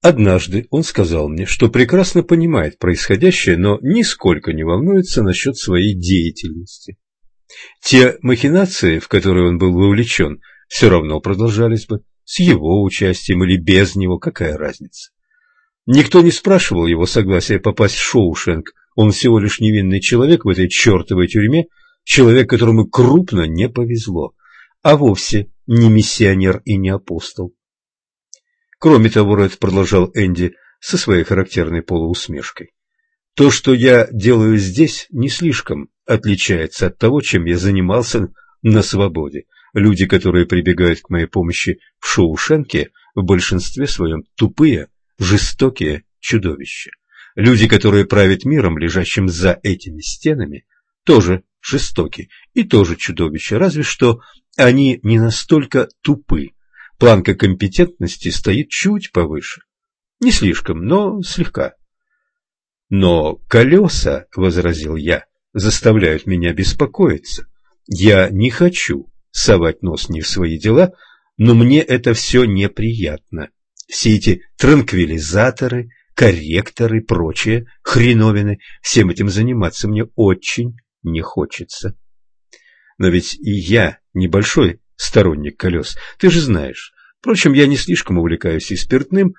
Однажды он сказал мне, что прекрасно понимает происходящее, но нисколько не волнуется насчет своей деятельности. Те махинации, в которые он был вовлечен, все равно продолжались бы, с его участием или без него, какая разница. Никто не спрашивал его согласия попасть в Шоушенк, он всего лишь невинный человек в этой чертовой тюрьме, человек, которому крупно не повезло, а вовсе не миссионер и не апостол. Кроме того, Ред продолжал Энди со своей характерной полуусмешкой. То, что я делаю здесь, не слишком отличается от того, чем я занимался на свободе. Люди, которые прибегают к моей помощи в Шоушенке, в большинстве своем тупые, жестокие чудовища. Люди, которые правят миром, лежащим за этими стенами, тоже жестоки и тоже чудовища, разве что они не настолько тупы, Планка компетентности стоит чуть повыше. Не слишком, но слегка. Но колеса, — возразил я, — заставляют меня беспокоиться. Я не хочу совать нос не в свои дела, но мне это все неприятно. Все эти транквилизаторы, корректоры, прочее хреновины, всем этим заниматься мне очень не хочется. Но ведь и я небольшой сторонник колес. Ты же знаешь. Впрочем, я не слишком увлекаюсь и спиртным,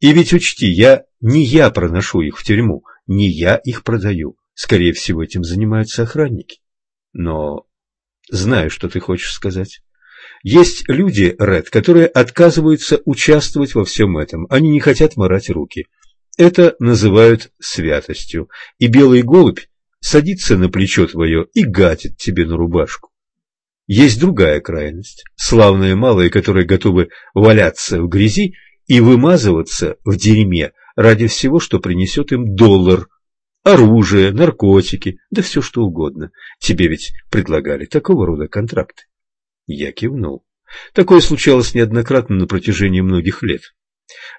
и ведь учти, я не я проношу их в тюрьму, не я их продаю. Скорее всего, этим занимаются охранники. Но знаю, что ты хочешь сказать. Есть люди, Ред, которые отказываются участвовать во всем этом. Они не хотят морать руки. Это называют святостью. И белый голубь садится на плечо твое и гатит тебе на рубашку. Есть другая крайность. Славные малые, которые готовы валяться в грязи и вымазываться в дерьме ради всего, что принесет им доллар, оружие, наркотики, да все что угодно. Тебе ведь предлагали такого рода контракты. Я кивнул. Такое случалось неоднократно на протяжении многих лет.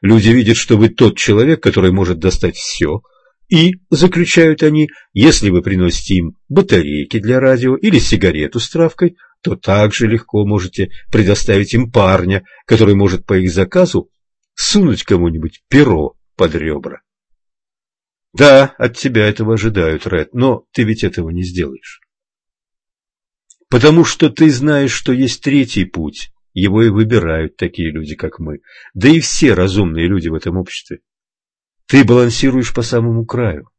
Люди видят, что вы тот человек, который может достать все, и, заключают они, если вы приносите им батарейки для радио или сигарету с травкой, то также легко можете предоставить им парня, который может по их заказу сунуть кому-нибудь перо под ребра. Да, от тебя этого ожидают, Ред, но ты ведь этого не сделаешь. Потому что ты знаешь, что есть третий путь, его и выбирают такие люди, как мы, да и все разумные люди в этом обществе. Ты балансируешь по самому краю.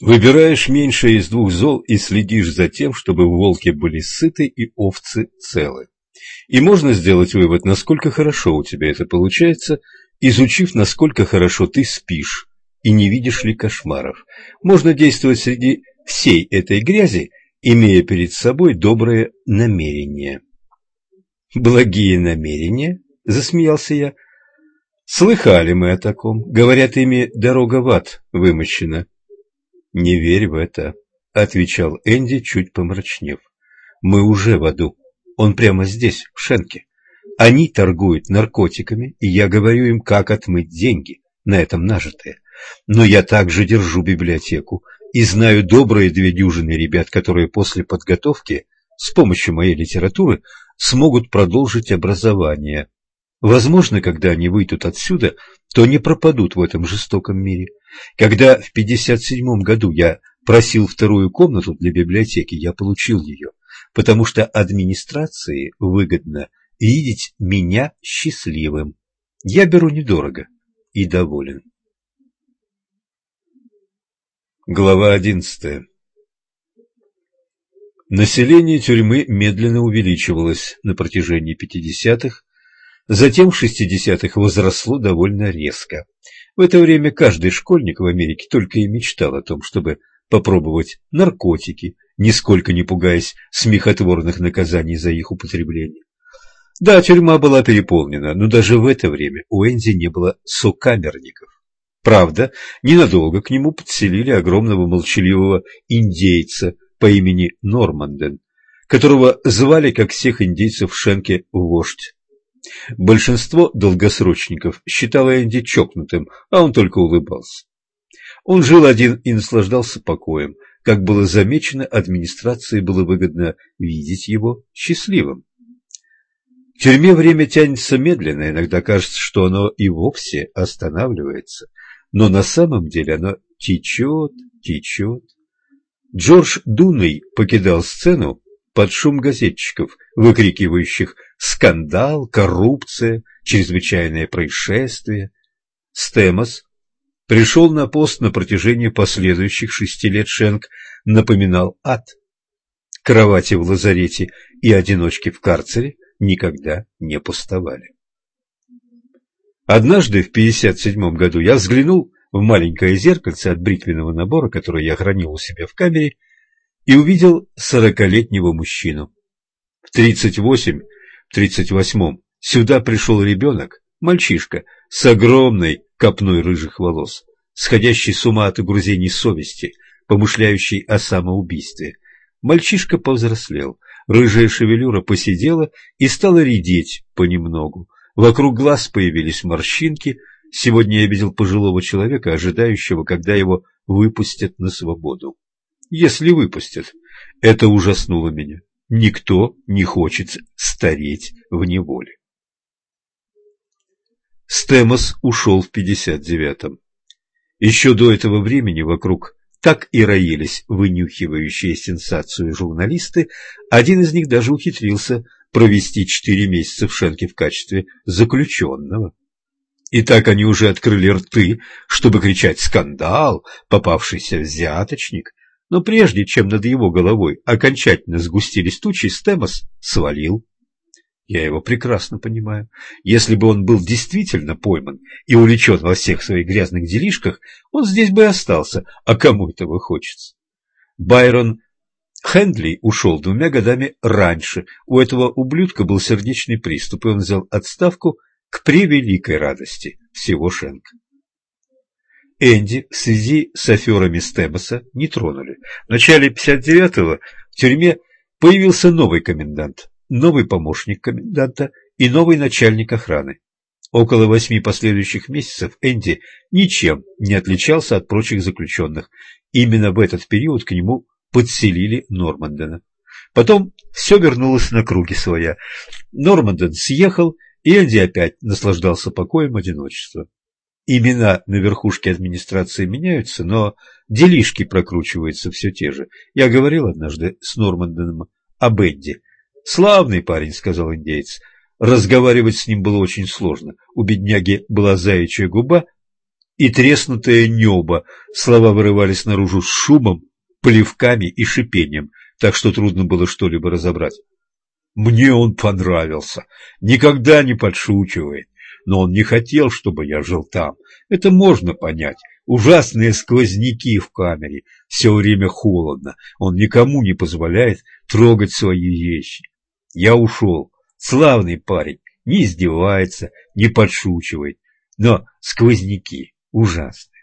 Выбираешь меньшее из двух зол и следишь за тем, чтобы волки были сыты и овцы целы. И можно сделать вывод, насколько хорошо у тебя это получается, изучив, насколько хорошо ты спишь и не видишь ли кошмаров. Можно действовать среди всей этой грязи, имея перед собой доброе намерение. «Благие намерения?» – засмеялся я. «Слыхали мы о таком. Говорят, ими дорога в ад вымощена». «Не верь в это», — отвечал Энди, чуть помрачнев. «Мы уже в аду. Он прямо здесь, в Шенке. Они торгуют наркотиками, и я говорю им, как отмыть деньги, на этом нажитые. Но я также держу библиотеку и знаю добрые две дюжины ребят, которые после подготовки с помощью моей литературы смогут продолжить образование. Возможно, когда они выйдут отсюда, то не пропадут в этом жестоком мире. Когда в 57 году я просил вторую комнату для библиотеки, я получил ее, потому что администрации выгодно видеть меня счастливым. Я беру недорого и доволен. Глава одиннадцатая Население тюрьмы медленно увеличивалось на протяжении 50-х, затем в 60-х возросло довольно резко. В это время каждый школьник в Америке только и мечтал о том, чтобы попробовать наркотики, нисколько не пугаясь смехотворных наказаний за их употребление. Да, тюрьма была переполнена, но даже в это время у Энди не было сокамерников. Правда, ненадолго к нему подселили огромного молчаливого индейца по имени Норманден, которого звали, как всех индейцев Шенке, вождь. Большинство долгосрочников считало Энди чокнутым, а он только улыбался. Он жил один и наслаждался покоем. Как было замечено, администрации было выгодно видеть его счастливым. В тюрьме время тянется медленно, иногда кажется, что оно и вовсе останавливается, но на самом деле оно течет, течет. Джордж Дуной покидал сцену под шум газетчиков, выкрикивающих «скандал», «коррупция», «чрезвычайное происшествие». Стемос пришел на пост на протяжении последующих шести лет Шенк, напоминал ад. Кровати в лазарете и одиночки в карцере никогда не пустовали. Однажды в 57 году я взглянул в маленькое зеркальце от бритвенного набора, которое я хранил у себя в камере, и увидел сорокалетнего мужчину. В тридцать восемь, в тридцать восьмом сюда пришел ребенок, мальчишка, с огромной копной рыжих волос, сходящий с ума от угрызений совести, помышляющий о самоубийстве. Мальчишка повзрослел, рыжая шевелюра посидела и стала редеть понемногу. Вокруг глаз появились морщинки, Сегодня я видел пожилого человека, ожидающего, когда его выпустят на свободу. Если выпустят, это ужаснуло меня. Никто не хочет стареть в неволе. Стемос ушел в 59-м. Еще до этого времени вокруг так и роились вынюхивающие сенсацию журналисты, один из них даже ухитрился провести четыре месяца в Шенке в качестве заключенного. И так они уже открыли рты, чтобы кричать «скандал», «попавшийся взяточник». Но прежде чем над его головой окончательно сгустились тучи, Стемос свалил. Я его прекрасно понимаю. Если бы он был действительно пойман и увлечен во всех своих грязных делишках, он здесь бы и остался, а кому этого хочется? Байрон Хендли ушел двумя годами раньше. У этого ублюдка был сердечный приступ, и он взял отставку к превеликой радости всего Шенка. Энди в связи с аферами Стебоса не тронули. В начале 59-го в тюрьме появился новый комендант, новый помощник коменданта и новый начальник охраны. Около восьми последующих месяцев Энди ничем не отличался от прочих заключенных. Именно в этот период к нему подселили Нормандена. Потом все вернулось на круги своя. Норманден съехал и Энди опять наслаждался покоем одиночества. Имена на верхушке администрации меняются, но делишки прокручиваются все те же. Я говорил однажды с Норманденом об Энди. «Славный парень», — сказал индейец. Разговаривать с ним было очень сложно. У бедняги была заячья губа и треснутое небо. Слова вырывались наружу с шумом, плевками и шипением, так что трудно было что-либо разобрать. Мне он понравился, никогда не подшучивает, но он не хотел, чтобы я жил там. Это можно понять. Ужасные сквозняки в камере, все время холодно, он никому не позволяет трогать свои вещи. Я ушел, славный парень, не издевается, не подшучивает, но сквозняки ужасные.